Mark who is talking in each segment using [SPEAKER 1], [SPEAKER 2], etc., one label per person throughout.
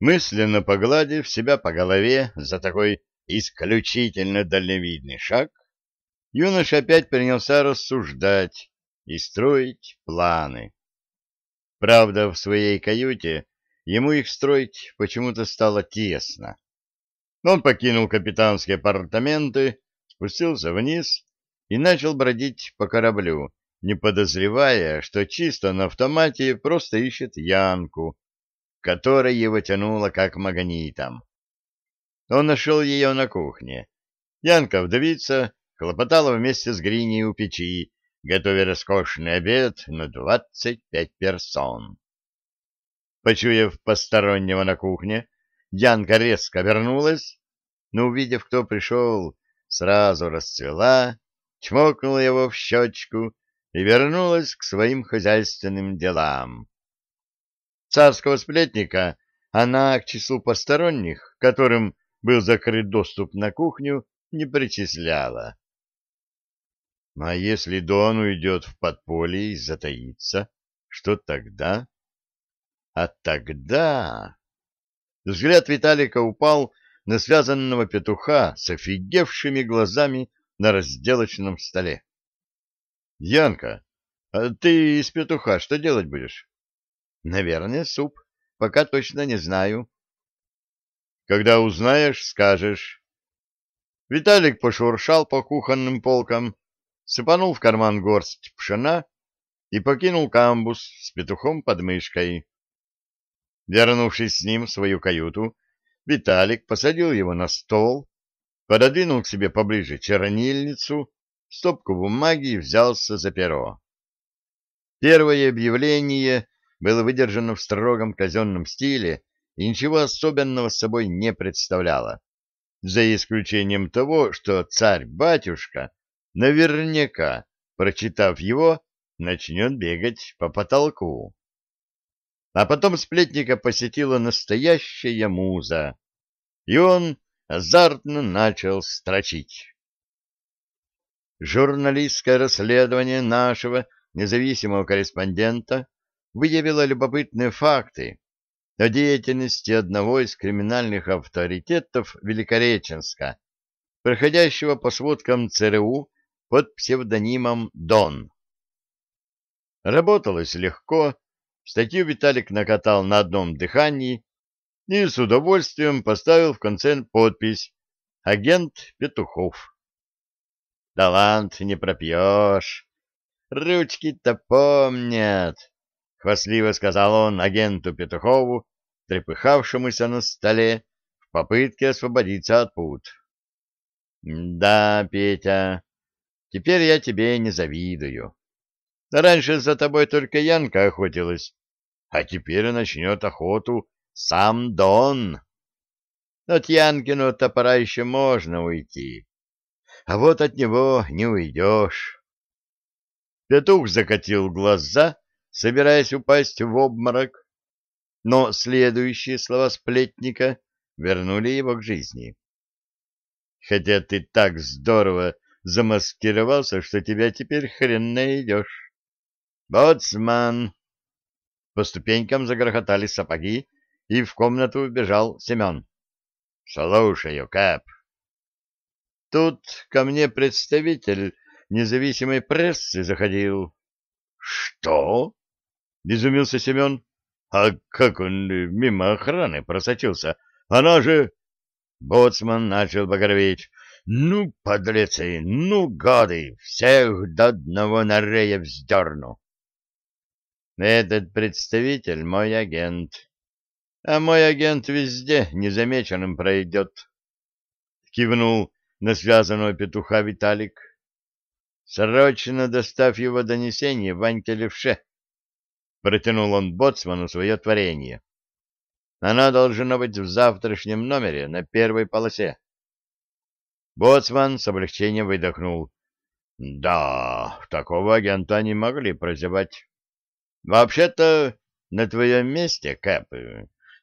[SPEAKER 1] Мысленно погладив себя по голове за такой исключительно дальновидный шаг, юноша опять принялся рассуждать и строить планы. Правда, в своей каюте ему их строить почему-то стало тесно. Он покинул капитанские апартаменты, спустился вниз и начал бродить по кораблю, не подозревая, что чисто на автомате просто ищет Янку, которая его тянула как магнитом. Он нашел ее на кухне. Янка, вдовица, хлопотала вместе с Гриней у печи, готовя роскошный обед на двадцать пять персон. Почуяв постороннего на кухне, Янка резко вернулась, но, увидев, кто пришел, сразу расцвела, чмокнула его в щечку и вернулась к своим хозяйственным делам. Царского сплетника она к числу посторонних, которым был закрыт доступ на кухню, не причисляла. А если Дон уйдет в подполье и затаится, что тогда? А тогда... Взгляд Виталика упал на связанного петуха с офигевшими глазами на разделочном столе. — Янка, а ты из петуха что делать будешь? — Наверное, суп. Пока точно не знаю. — Когда узнаешь, скажешь. Виталик пошуршал по кухонным полкам, сыпанул в карман горсть пшена и покинул камбус с петухом под мышкой. Вернувшись с ним в свою каюту, Виталик посадил его на стол, пододвинул к себе поближе чернильницу, стопку бумаги и взялся за перо. Первое объявление было выдержано в строгом казенном стиле и ничего особенного собой не представляло, за исключением того, что царь-батюшка наверняка, прочитав его, начнет бегать по потолку. А потом сплетника посетила настоящая муза, и он азартно начал строчить. Журналистское расследование нашего независимого корреспондента выявило любопытные факты о деятельности одного из криминальных авторитетов Великореченска, проходящего по сводкам ЦРУ под псевдонимом Дон. Работалось легко, статью Виталик накатал на одном дыхании и с удовольствием поставил в конце подпись «Агент Петухов». Талант не пропьешь. Ручки-то помнят, — хвастливо сказал он агенту Петухову, трепыхавшемуся на столе в попытке освободиться от пут. — Да, Петя, теперь я тебе не завидую. Раньше за тобой только Янка охотилась, а теперь начнет охоту сам Дон. От Янкиного топора еще можно уйти, а вот от него не уйдешь. Петух закатил глаза, собираясь упасть в обморок, но следующие слова сплетника вернули его к жизни. Хотя ты так здорово замаскировался, что тебя теперь хрен найдешь. «Боцман!» По ступенькам загрохотали сапоги, и в комнату убежал Семен. «Слушаю, Кэп!» «Тут ко мне представитель независимой прессы заходил». «Что?» — изумился Семен. «А как он мимо охраны просочился? Она же...» Боцман начал багроветь. «Ну, подлецы, ну, гады, всех до одного на рея вздерну!» Этот представитель мой агент. А мой агент везде незамеченным пройдет. Кивнул на связанного петуха Виталик. Срочно доставь его донесение Ваньке Левше. Протянул он боцману свое творение. Оно должно быть в завтрашнем номере на первой полосе. Боцман с облегчением выдохнул. Да, такого агента не могли прозевать. Вообще-то, на твоем месте, Кэп,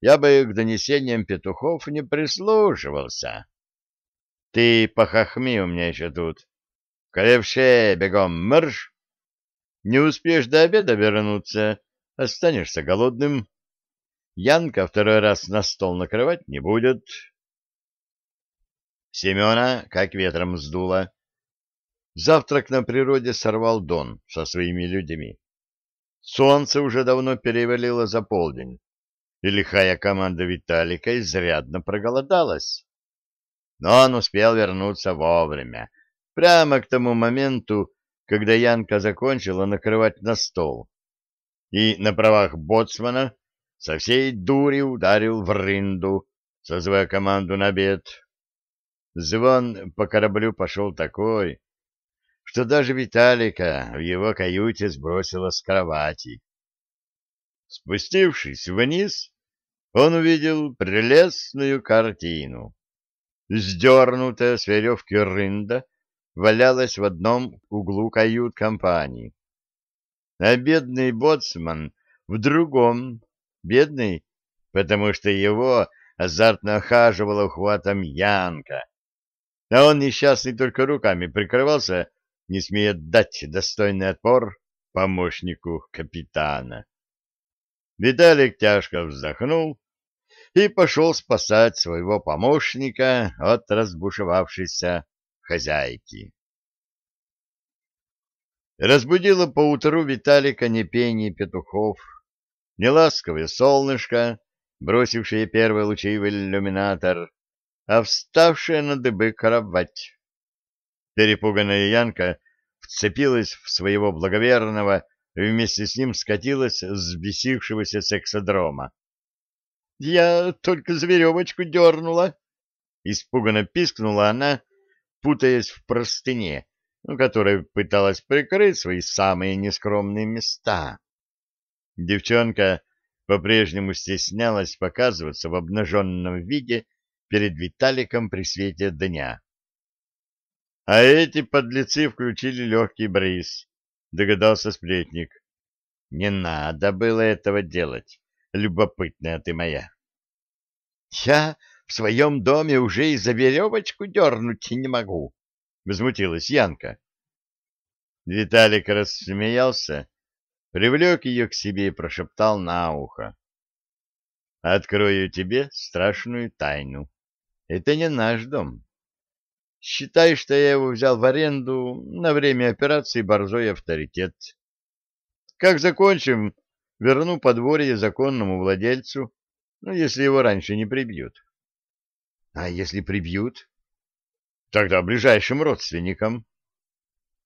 [SPEAKER 1] я бы к донесениям петухов не прислушивался. Ты похохми у меня еще тут. Колевше, бегом марш. Не успеешь до обеда вернуться, останешься голодным. Янка второй раз на стол накрывать не будет. Семена как ветром сдуло. Завтрак на природе сорвал Дон со своими людьми. Солнце уже давно перевалило за полдень, и лихая команда Виталика изрядно проголодалась. Но он успел вернуться вовремя, прямо к тому моменту, когда Янка закончила накрывать на стол. И на правах боцмана со всей дури ударил в рынду, созывая команду на обед. Звон по кораблю пошел такой, что даже Виталика в его каюте сбросило с кровати. Спустившись вниз, он увидел прелестную картину. Сдернутая с веревки рында валялась в одном углу кают-компании. А бедный боцман в другом, бедный, потому что его азартно охаживала ухватом Янка, а он несчастный только руками прикрывался, не смея дать достойный отпор помощнику капитана. Виталик тяжко вздохнул и пошел спасать своего помощника от разбушевавшейся хозяйки. Разбудило поутру Виталика не пение петухов, не ласковое солнышко, бросившее первые лучи в иллюминатор, а вставшая на дыбы кровать. Перепуганная Янка вцепилась в своего благоверного и вместе с ним скатилась с взбесившегося сексодрома. — Я только за веревочку дернула! — испуганно пискнула она, путаясь в простыне, ну, которой пыталась прикрыть свои самые нескромные места. Девчонка по-прежнему стеснялась показываться в обнаженном виде перед Виталиком при свете дня. А эти подлецы включили легкий бриз, догадался сплетник. Не надо было этого делать, любопытная ты моя. Я в своем доме уже и за веревочку дернуть не могу, — возмутилась Янка. Виталик рассмеялся, привлек ее к себе и прошептал на ухо. — Открою тебе страшную тайну. Это не наш дом. Считай, что я его взял в аренду на время операции «Борзой авторитет». Как закончим, верну подворье законному владельцу, ну, если его раньше не прибьют. А если прибьют? Тогда ближайшим родственникам.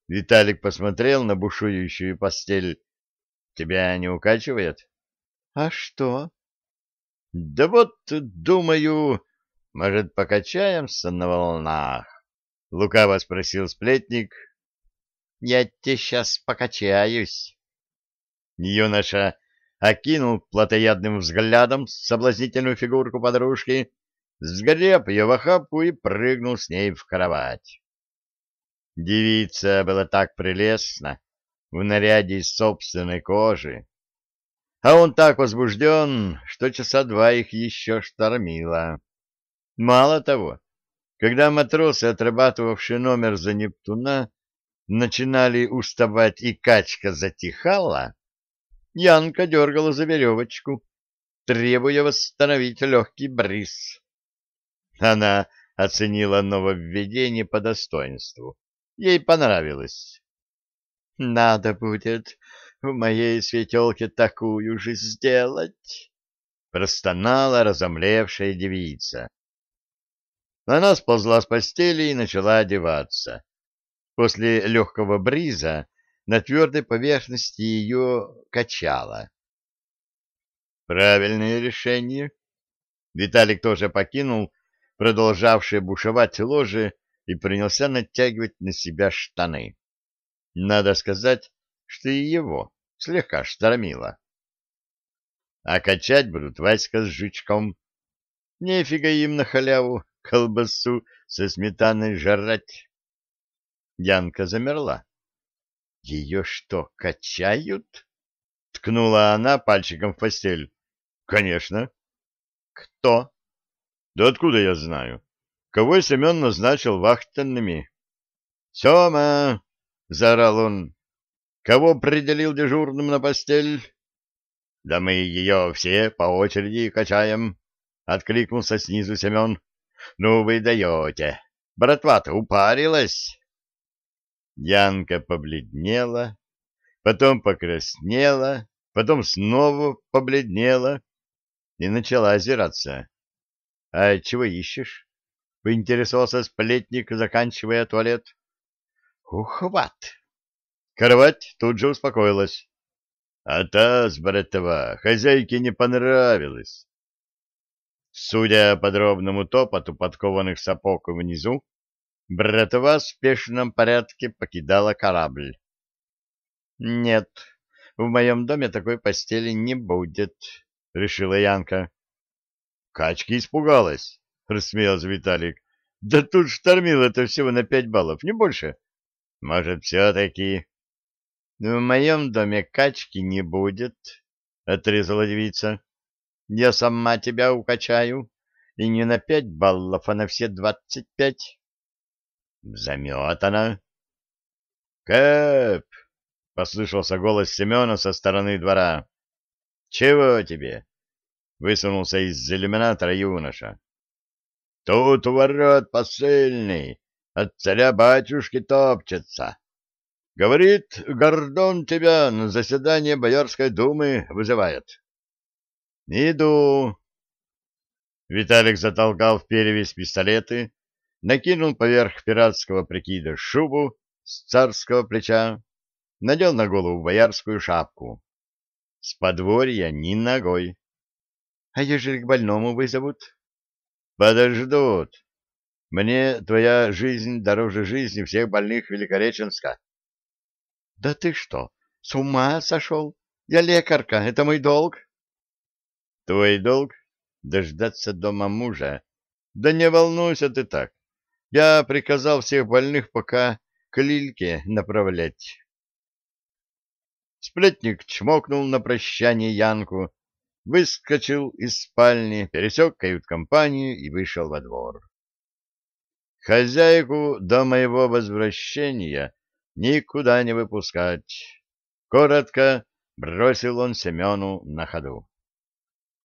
[SPEAKER 1] Виталик посмотрел на бушующую постель. Тебя не укачивает? А что? Да вот, думаю, может, покачаемся на волнах? Лукаво спросил сплетник. Я тебе сейчас покачаюсь. Юноша окинул плотоядным взглядом соблазнительную фигурку подружки сгреб ее в охапку и прыгнул с ней в кровать. Девица была так прелестна в наряде из собственной кожи, а он так возбужден, что часа два их еще штормило. Мало того, когда матросы, отрабатывавшие номер за Нептуна, начинали уставать и качка затихала, Янка дергала за веревочку, требуя восстановить легкий бриз. Она оценила нововведение по достоинству. Ей понравилось. «Надо будет в моей светелке такую же сделать», — простонала разомлевшая девица. Она сползла с постели и начала одеваться. После легкого бриза на твердой поверхности ее качало. Правильное решение. Виталик тоже покинул продолжавшее бушевать ложе, и принялся натягивать на себя штаны. Надо сказать, что и его слегка штормило. А качать будут Васька с жучком. Нефига им на халяву колбасу со сметаной жрать. Янка замерла. Ее что, качают? Ткнула она пальчиком в постель. Конечно. Кто? Да откуда я знаю? Кого Семен назначил вахтенными? Сема! — заорал он. Кого определил дежурным на постель? Да мы ее все по очереди качаем, — откликнулся снизу Семен. — Ну вы даете. Братва-то упарилась. Янка побледнела, потом покраснела, потом снова побледнела и начала озираться. — А чего ищешь? — поинтересовался сплетник, заканчивая туалет. — Ухват! Кровать тут же успокоилась. А та с братова хозяйке не понравилось. Судя по дробному топоту подкованных сапог внизу, братова в спешном порядке покидала корабль. — Нет, в моем доме такой постели не будет, — решила Янка. — Качки испугалась, — рассмеялся Виталик. — Да тут штормило это всего на пять баллов, не больше. Может, все-таки... — В моем доме качки не будет, — отрезала девица. — Я сама тебя укачаю, и не на пять баллов, а на все двадцать пять. — Заметана. — Кэп! — послышался голос Семена со стороны двора. — Чего тебе? — высунулся из иллюминатора юноша. — Тут у ворот посыльный, от царя-батюшки топчется. Говорит, Гордон тебя на заседание Боярской думы вызывает. Иду. Виталик затолкал в перевесь пистолеты, накинул поверх пиратского прикида шубу с царского плеча, надел на голову боярскую шапку. С подворья ни ногой. А ежели к больному вызовут? Подождут. Мне твоя жизнь дороже жизни всех больных Великореченска. — Да ты что, с ума сошел? Я лекарка, это мой долг. — Твой долг — дождаться дома мужа. Да не волнуйся ты так. Я приказал всех больных пока к Лильке направлять. Сплетник чмокнул на прощание Янку, выскочил из спальни, пересек кают-компанию и вышел во двор. Хозяйку до моего возвращения никуда не выпускать. Коротко бросил он Семену на ходу.